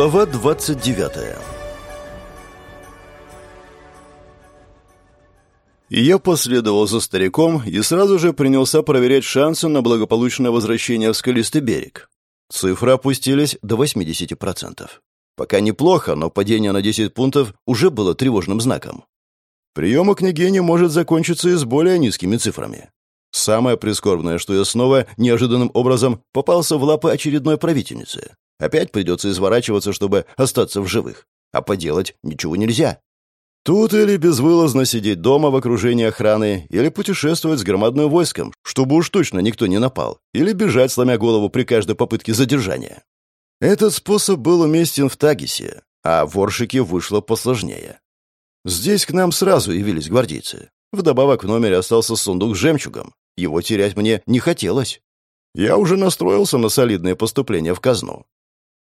Глава 29 Я последовал за стариком и сразу же принялся проверять шансы на благополучное возвращение в скалистый берег. Цифры опустились до 80%. Пока неплохо, но падение на 10 пунктов уже было тревожным знаком. Прием у княгини может закончиться и с более низкими цифрами. Самое прискорбное, что я снова неожиданным образом попался в лапы очередной правительницы. Опять придется изворачиваться, чтобы остаться в живых. А поделать ничего нельзя. Тут или безвылазно сидеть дома в окружении охраны, или путешествовать с громадным войском, чтобы уж точно никто не напал, или бежать, сломя голову при каждой попытке задержания. Этот способ был уместен в Тагисе, а в Оршике вышло посложнее. Здесь к нам сразу явились гвардейцы. Вдобавок в номере остался сундук с жемчугом. Его терять мне не хотелось. Я уже настроился на солидное поступление в казну.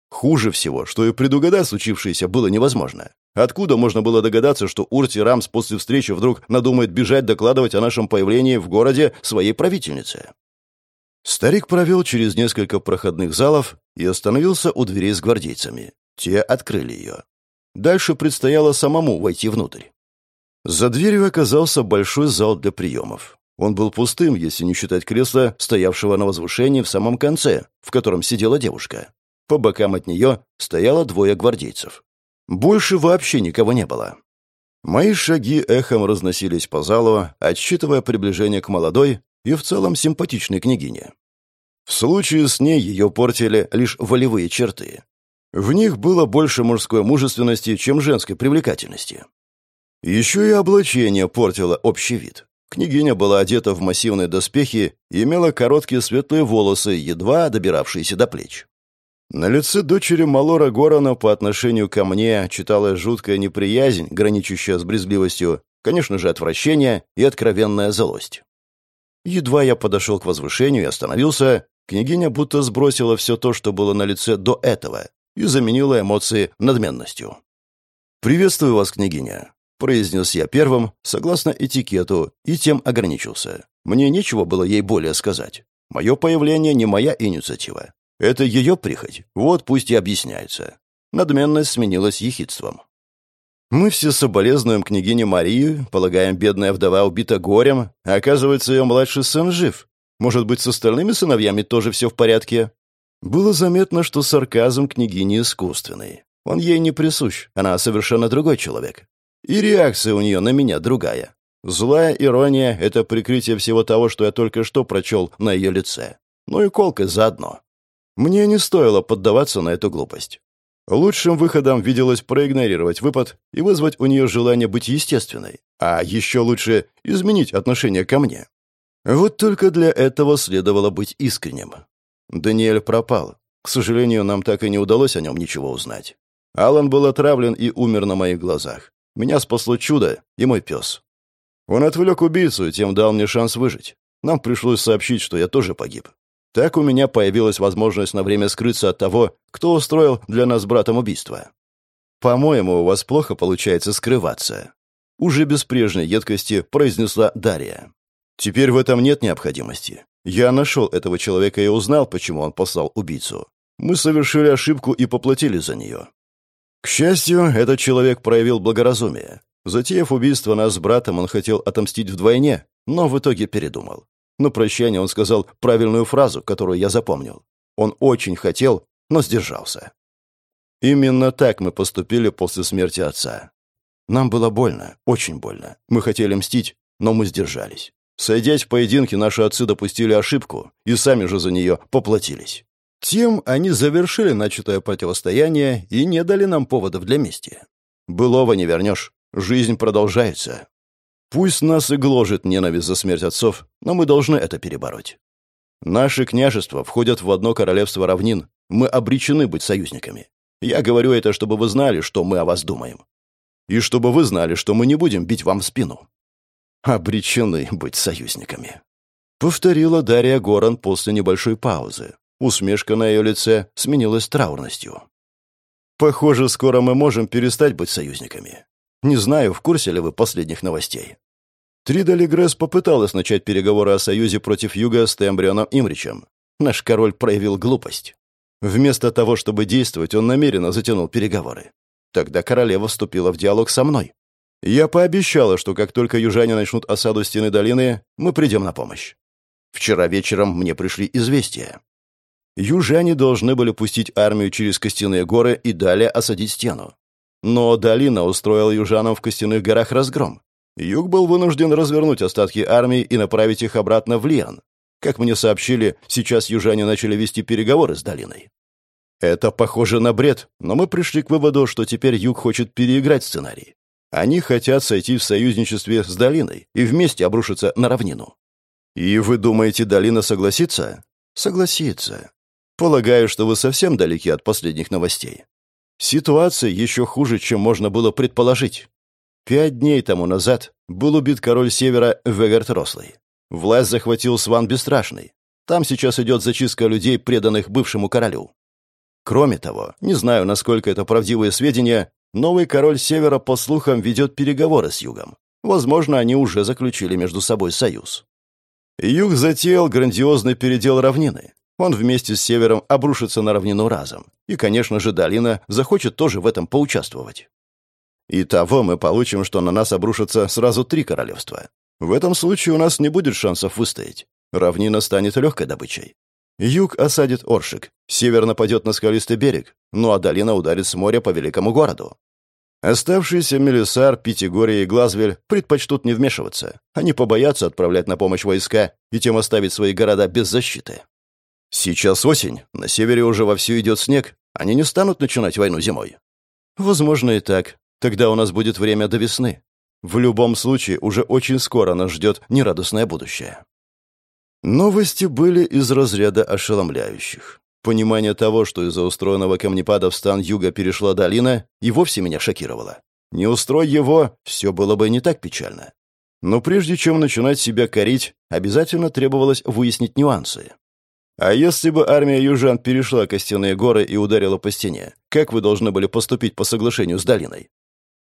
Хуже всего, что и предугадать случившееся было невозможно. Откуда можно было догадаться, что Урти Рамс после встречи вдруг надумает бежать докладывать о нашем появлении в городе своей правительнице? Старик провел через несколько проходных залов и остановился у дверей с гвардейцами. Те открыли ее. Дальше предстояло самому войти внутрь. За дверью оказался большой зал для приемов. Он был пустым, если не считать кресла, стоявшего на возвышении в самом конце, в котором сидела девушка. По бокам от нее стояло двое гвардейцев. Больше вообще никого не было. Мои шаги эхом разносились по залу, отсчитывая приближение к молодой и в целом симпатичной княгине. В случае с ней ее портили лишь волевые черты. В них было больше мужской мужественности, чем женской привлекательности. Еще и облачение портило общий вид. Княгиня была одета в массивные доспехи и имела короткие светлые волосы, едва добиравшиеся до плеч. На лице дочери Малора Горана по отношению ко мне читалась жуткая неприязнь, граничащая с брезгливостью, конечно же, отвращение и откровенная злость. Едва я подошел к возвышению и остановился, княгиня будто сбросила все то, что было на лице до этого, и заменила эмоции надменностью. «Приветствую вас, княгиня произнес я первым, согласно этикету, и тем ограничился. Мне нечего было ей более сказать. Мое появление не моя инициатива. Это ее прихоть. Вот пусть и объясняется. Надменность сменилась ехидством. Мы все соболезнуем княгине Марии, полагаем, бедная вдова убита горем, а оказывается, ее младший сын жив. Может быть, с остальными сыновьями тоже все в порядке? Было заметно, что сарказм княгини искусственный. Он ей не присущ, она совершенно другой человек. И реакция у нее на меня другая. Злая ирония — это прикрытие всего того, что я только что прочел на ее лице. Ну и колка заодно. Мне не стоило поддаваться на эту глупость. Лучшим выходом виделось проигнорировать выпад и вызвать у нее желание быть естественной, а еще лучше изменить отношение ко мне. Вот только для этого следовало быть искренним. Даниэль пропал. К сожалению, нам так и не удалось о нем ничего узнать. Алан был отравлен и умер на моих глазах. Меня спасло чудо и мой пес. Он отвлек убийцу и тем дал мне шанс выжить. Нам пришлось сообщить, что я тоже погиб. Так у меня появилась возможность на время скрыться от того, кто устроил для нас с братом убийство. По-моему, у вас плохо получается скрываться. Уже без прежней едкости произнесла Дарья. Теперь в этом нет необходимости. Я нашел этого человека и узнал, почему он послал убийцу. Мы совершили ошибку и поплатили за нее. К счастью, этот человек проявил благоразумие. Затеяв убийство нас с братом, он хотел отомстить вдвойне, но в итоге передумал. На прощание он сказал правильную фразу, которую я запомнил. Он очень хотел, но сдержался. Именно так мы поступили после смерти отца. Нам было больно, очень больно. Мы хотели мстить, но мы сдержались. Сойдясь в поединке, наши отцы допустили ошибку и сами же за нее поплатились. Тем они завершили начатое противостояние и не дали нам поводов для мести. Былого не вернешь. Жизнь продолжается. Пусть нас и гложет ненависть за смерть отцов, но мы должны это перебороть. Наши княжества входят в одно королевство равнин. Мы обречены быть союзниками. Я говорю это, чтобы вы знали, что мы о вас думаем. И чтобы вы знали, что мы не будем бить вам в спину. Обречены быть союзниками. Повторила Дарья Горан после небольшой паузы. Усмешка на ее лице сменилась траурностью. «Похоже, скоро мы можем перестать быть союзниками. Не знаю, в курсе ли вы последних новостей». Трида Легресс попыталась начать переговоры о союзе против Юга с Тембрионом Имричем. Наш король проявил глупость. Вместо того, чтобы действовать, он намеренно затянул переговоры. Тогда королева вступила в диалог со мной. Я пообещала, что как только южане начнут осаду стены долины, мы придем на помощь. Вчера вечером мне пришли известия. Южане должны были пустить армию через Костяные горы и далее осадить стену. Но долина устроила южанам в Костяных горах разгром. Юг был вынужден развернуть остатки армии и направить их обратно в Лиан. Как мне сообщили, сейчас южане начали вести переговоры с долиной. Это похоже на бред, но мы пришли к выводу, что теперь Юг хочет переиграть сценарий. Они хотят сойти в союзничестве с долиной и вместе обрушиться на равнину. И вы думаете, долина согласится? Согласится. Полагаю, что вы совсем далеки от последних новостей. Ситуация еще хуже, чем можно было предположить. Пять дней тому назад был убит король Севера Вегард Рослый. Власть захватил Сван Бесстрашный. Там сейчас идет зачистка людей, преданных бывшему королю. Кроме того, не знаю, насколько это правдивые сведения, новый король Севера, по слухам, ведет переговоры с Югом. Возможно, они уже заключили между собой союз. Юг затеял грандиозный передел равнины. Он вместе с Севером обрушится на равнину разом. И, конечно же, долина захочет тоже в этом поучаствовать. Итого мы получим, что на нас обрушатся сразу три королевства. В этом случае у нас не будет шансов выстоять. Равнина станет легкой добычей. Юг осадит Оршик, север нападет на скалистый берег, ну а долина ударит с моря по великому городу. Оставшиеся Мелисар, Пятигорье и Глазвель предпочтут не вмешиваться. Они побоятся отправлять на помощь войска и тем оставить свои города без защиты. Сейчас осень, на севере уже вовсю идет снег. Они не станут начинать войну зимой. Возможно и так. Тогда у нас будет время до весны. В любом случае, уже очень скоро нас ждет нерадостное будущее. Новости были из разряда ошеломляющих. Понимание того, что из-за устроенного камнепада в стан юга перешла долина, и вовсе меня шокировало. Не устрой его, все было бы не так печально. Но прежде чем начинать себя корить, обязательно требовалось выяснить нюансы. А если бы армия южан перешла Костяные горы и ударила по стене, как вы должны были поступить по соглашению с долиной?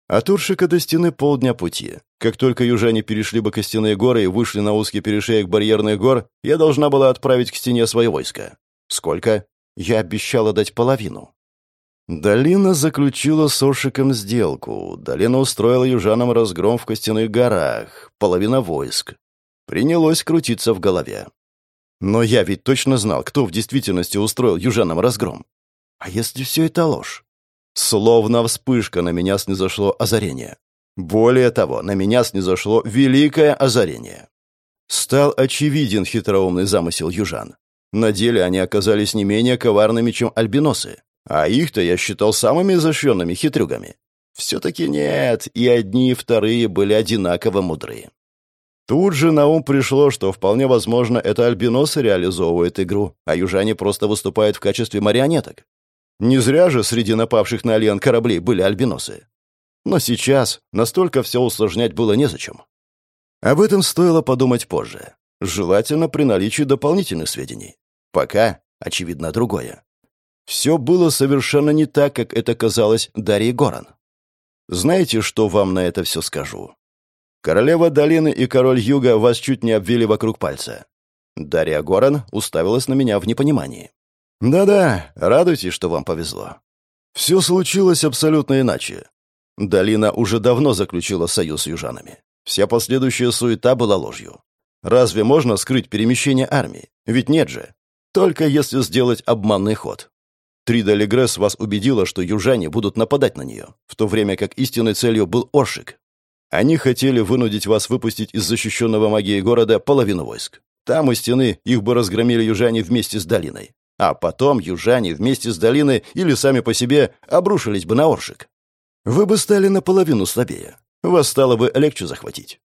От Уршика до стены полдня пути. Как только южане перешли бы Костяные горы и вышли на узкий перешеек барьерных гор, я должна была отправить к стене свое войско. Сколько? Я обещала дать половину. Долина заключила с Оршиком сделку. Долина устроила южанам разгром в Костяных горах. Половина войск. Принялось крутиться в голове. Но я ведь точно знал, кто в действительности устроил южанам разгром. А если все это ложь? Словно вспышка на меня снизошло озарение. Более того, на меня снизошло великое озарение. Стал очевиден хитроумный замысел южан. На деле они оказались не менее коварными, чем альбиносы. А их-то я считал самыми изощренными хитрюгами. Все-таки нет, и одни, и вторые были одинаково мудрые. Тут же на ум пришло, что вполне возможно, это альбиносы реализовывают игру, а южане просто выступают в качестве марионеток. Не зря же среди напавших на Альян кораблей были альбиносы. Но сейчас настолько все усложнять было незачем. Об этом стоило подумать позже. Желательно при наличии дополнительных сведений. Пока, очевидно, другое. Все было совершенно не так, как это казалось Дарье Горан. Знаете, что вам на это все скажу? Королева долины и король юга вас чуть не обвели вокруг пальца. Дарья Горан уставилась на меня в непонимании. «Да-да, радуйтесь, что вам повезло. Все случилось абсолютно иначе. Долина уже давно заключила союз с южанами. Вся последующая суета была ложью. Разве можно скрыть перемещение армии? Ведь нет же. Только если сделать обманный ход. Трида Легресс вас убедила, что южане будут нападать на нее, в то время как истинной целью был Оршик. Они хотели вынудить вас выпустить из защищенного магией города половину войск. Там у стены их бы разгромили южане вместе с долиной. А потом южане вместе с долиной или сами по себе обрушились бы на Оршик. Вы бы стали наполовину слабее. Вас стало бы легче захватить.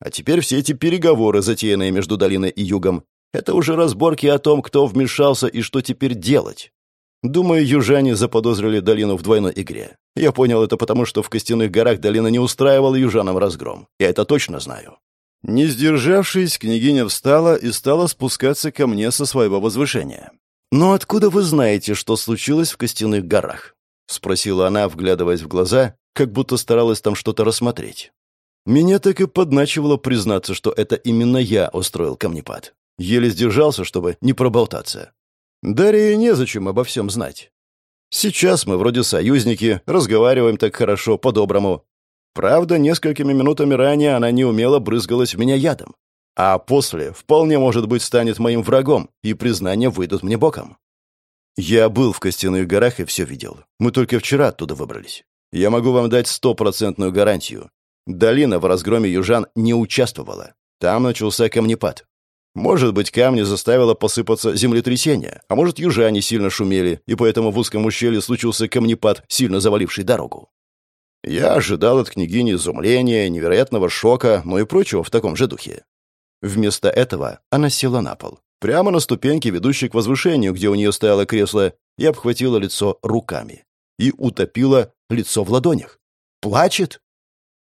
А теперь все эти переговоры, затеянные между долиной и югом, это уже разборки о том, кто вмешался и что теперь делать. Думаю, южане заподозрили долину в двойной игре. Я понял это потому, что в Костяных горах долина не устраивала южанам разгром. Я это точно знаю. Не сдержавшись, княгиня встала и стала спускаться ко мне со своего возвышения. «Но откуда вы знаете, что случилось в Костяных горах?» — спросила она, вглядываясь в глаза, как будто старалась там что-то рассмотреть. Меня так и подначивало признаться, что это именно я устроил камнепад. Еле сдержался, чтобы не проболтаться. Дарье незачем обо всем знать. Сейчас мы вроде союзники, разговариваем так хорошо, по-доброму. Правда, несколькими минутами ранее она неумело брызгалась в меня ядом. А после, вполне может быть, станет моим врагом, и признания выйдут мне боком. Я был в Костяных горах и все видел. Мы только вчера оттуда выбрались. Я могу вам дать стопроцентную гарантию. Долина в разгроме южан не участвовала. Там начался камнепад. Может быть, камни заставило посыпаться землетрясение, а может, южане сильно шумели, и поэтому в узком ущелье случился камнепад, сильно заваливший дорогу. Я ожидал от княгини изумления, невероятного шока, но и прочего в таком же духе. Вместо этого она села на пол, прямо на ступеньке, ведущей к возвышению, где у нее стояло кресло, и обхватила лицо руками. И утопила лицо в ладонях. Плачет?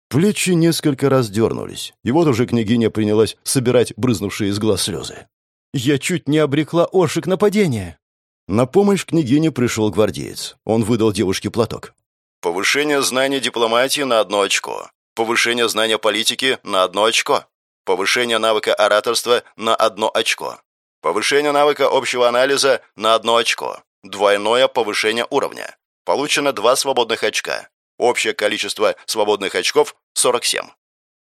Плечи несколько раз дернулись, и вот уже княгиня принялась собирать брызнувшие из глаз слезы. «Я чуть не обрекла Оршик на падение!» На помощь княгине пришел гвардеец. Он выдал девушке платок. «Повышение знания дипломатии на одно очко. Повышение знания политики на одно очко. Повышение навыка ораторства на одно очко. Повышение навыка общего анализа на одно очко. Двойное повышение уровня. Получено два свободных очка. Общее количество свободных очков — 47.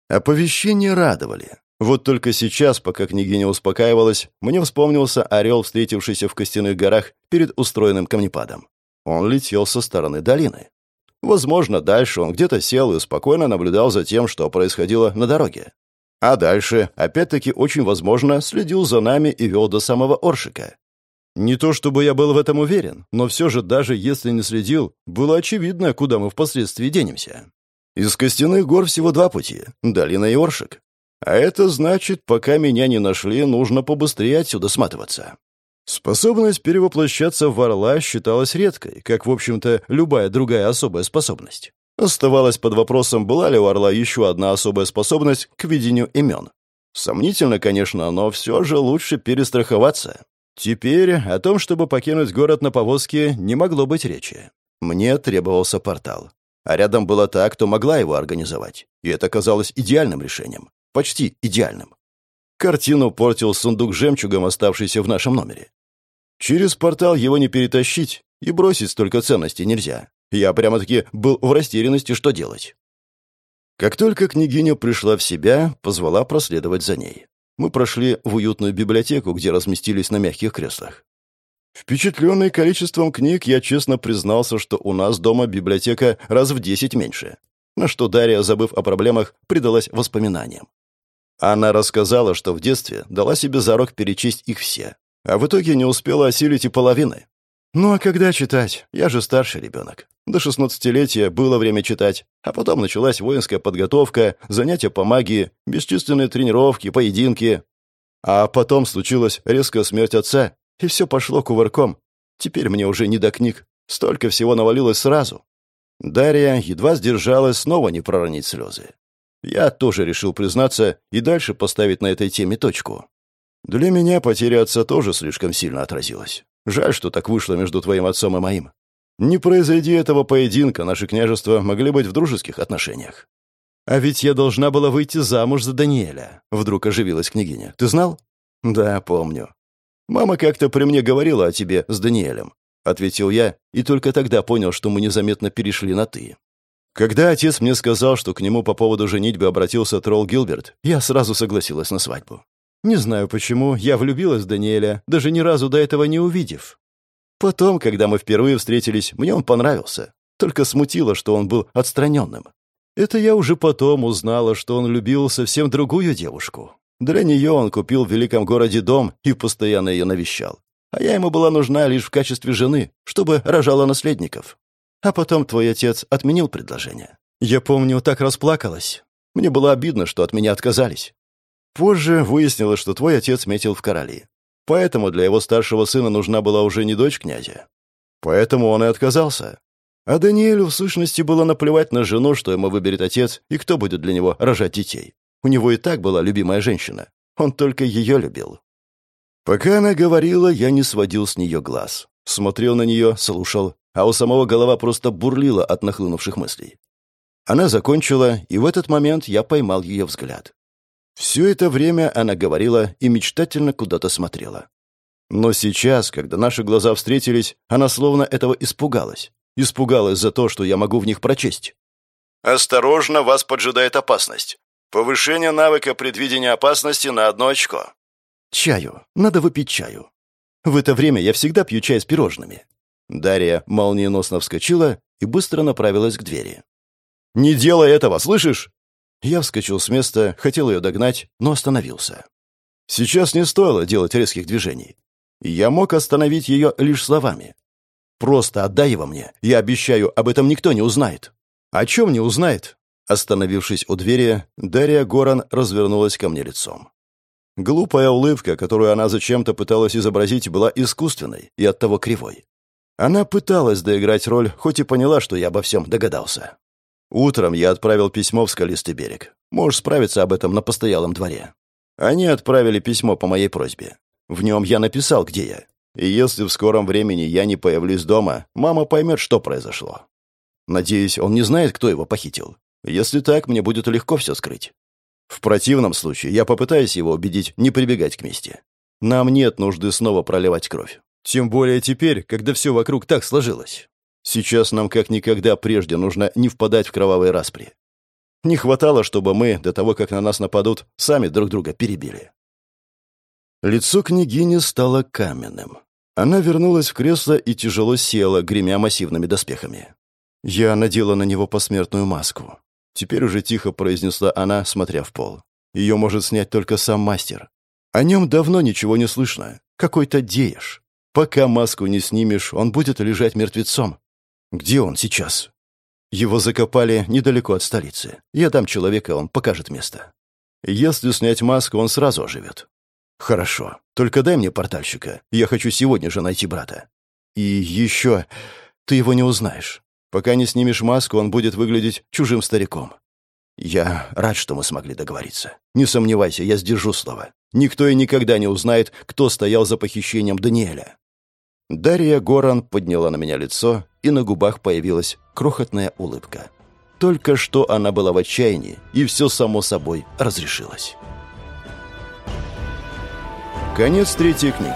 Оповещения радовали. Вот только сейчас, пока княгиня успокаивалась, мне вспомнился орел, встретившийся в Костяных горах перед устроенным камнепадом. Он летел со стороны долины. Возможно, дальше он где-то сел и спокойно наблюдал за тем, что происходило на дороге. А дальше, опять-таки, очень возможно, следил за нами и вел до самого Оршика. Не то чтобы я был в этом уверен, но все же, даже если не следил, было очевидно, куда мы впоследствии денемся. Из Костяных гор всего два пути — долина и Оршик. А это значит, пока меня не нашли, нужно побыстрее отсюда сматываться. Способность перевоплощаться в орла считалась редкой, как, в общем-то, любая другая особая способность. Оставалось под вопросом, была ли у орла еще одна особая способность к видению имен. Сомнительно, конечно, но все же лучше перестраховаться. Теперь о том, чтобы покинуть город на повозке, не могло быть речи. Мне требовался портал. А рядом была та, кто могла его организовать. И это казалось идеальным решением. Почти идеальным. Картину портил сундук жемчугом, оставшийся в нашем номере. Через портал его не перетащить, и бросить столько ценностей нельзя. Я прямо-таки был в растерянности, что делать. Как только княгиня пришла в себя, позвала проследовать за ней мы прошли в уютную библиотеку, где разместились на мягких креслах. Впечатленный количеством книг, я честно признался, что у нас дома библиотека раз в десять меньше. На что Дарья, забыв о проблемах, предалась воспоминаниям. Она рассказала, что в детстве дала себе зарок перечесть их все, а в итоге не успела осилить и половины. Ну а когда читать? Я же старший ребенок. До шестнадцатилетия было время читать, а потом началась воинская подготовка, занятия по магии, бесчисленные тренировки, поединки. А потом случилась резкая смерть отца, и все пошло кувырком. Теперь мне уже не до книг. Столько всего навалилось сразу. Дарья едва сдержалась снова не проронить слезы. Я тоже решил признаться и дальше поставить на этой теме точку. Для меня потеря отца тоже слишком сильно отразилась. Жаль, что так вышло между твоим отцом и моим. Не произойди этого поединка, наши княжества могли быть в дружеских отношениях. А ведь я должна была выйти замуж за Даниэля. Вдруг оживилась княгиня. Ты знал? Да, помню. Мама как-то при мне говорила о тебе с Даниэлем. Ответил я, и только тогда понял, что мы незаметно перешли на «ты». Когда отец мне сказал, что к нему по поводу женитьбы обратился тролл Гилберт, я сразу согласилась на свадьбу. Не знаю почему, я влюбилась в Даниэля, даже ни разу до этого не увидев. Потом, когда мы впервые встретились, мне он понравился. Только смутило, что он был отстраненным. Это я уже потом узнала, что он любил совсем другую девушку. Для нее он купил в великом городе дом и постоянно ее навещал. А я ему была нужна лишь в качестве жены, чтобы рожала наследников. А потом твой отец отменил предложение. Я помню, так расплакалась. Мне было обидно, что от меня отказались. Позже выяснилось, что твой отец метил в короли. Поэтому для его старшего сына нужна была уже не дочь князя. Поэтому он и отказался. А Даниэлю, в сущности, было наплевать на жену, что ему выберет отец и кто будет для него рожать детей. У него и так была любимая женщина. Он только ее любил. Пока она говорила, я не сводил с нее глаз. Смотрел на нее, слушал, а у самого голова просто бурлила от нахлынувших мыслей. Она закончила, и в этот момент я поймал ее взгляд. Все это время она говорила и мечтательно куда-то смотрела. Но сейчас, когда наши глаза встретились, она словно этого испугалась. Испугалась за то, что я могу в них прочесть. «Осторожно, вас поджидает опасность. Повышение навыка предвидения опасности на одно очко». «Чаю. Надо выпить чаю. В это время я всегда пью чай с пирожными». Дарья молниеносно вскочила и быстро направилась к двери. «Не делай этого, слышишь?» Я вскочил с места, хотел ее догнать, но остановился. Сейчас не стоило делать резких движений. Я мог остановить ее лишь словами. «Просто отдай его мне. Я обещаю, об этом никто не узнает». «О чем не узнает?» Остановившись у двери, Дарья Горан развернулась ко мне лицом. Глупая улыбка, которую она зачем-то пыталась изобразить, была искусственной и оттого кривой. Она пыталась доиграть роль, хоть и поняла, что я обо всем догадался. Утром я отправил письмо в скалистый берег. Можешь справиться об этом на постоялом дворе. Они отправили письмо по моей просьбе. В нем я написал, где я. И если в скором времени я не появлюсь дома, мама поймет, что произошло. Надеюсь, он не знает, кто его похитил. Если так, мне будет легко все скрыть. В противном случае я попытаюсь его убедить не прибегать к мести. Нам нет нужды снова проливать кровь. Тем более теперь, когда все вокруг так сложилось. Сейчас нам как никогда прежде нужно не впадать в кровавые распри. Не хватало, чтобы мы, до того, как на нас нападут, сами друг друга перебили. Лицо княгини стало каменным. Она вернулась в кресло и тяжело села, гремя массивными доспехами. Я надела на него посмертную маску. Теперь уже тихо произнесла она, смотря в пол. Ее может снять только сам мастер. О нем давно ничего не слышно. Какой-то деешь. Пока маску не снимешь, он будет лежать мертвецом. Где он сейчас? Его закопали недалеко от столицы. Я дам человека, он покажет место. Если снять маску, он сразу оживет. Хорошо. Только дай мне портальщика. Я хочу сегодня же найти брата. И еще... Ты его не узнаешь. Пока не снимешь маску, он будет выглядеть чужим стариком. Я рад, что мы смогли договориться. Не сомневайся, я сдержу слово. Никто и никогда не узнает, кто стоял за похищением Даниэля. Дарья Горан подняла на меня лицо, и на губах появилась крохотная улыбка. Только что она была в отчаянии, и все само собой разрешилось. Конец третьей книги.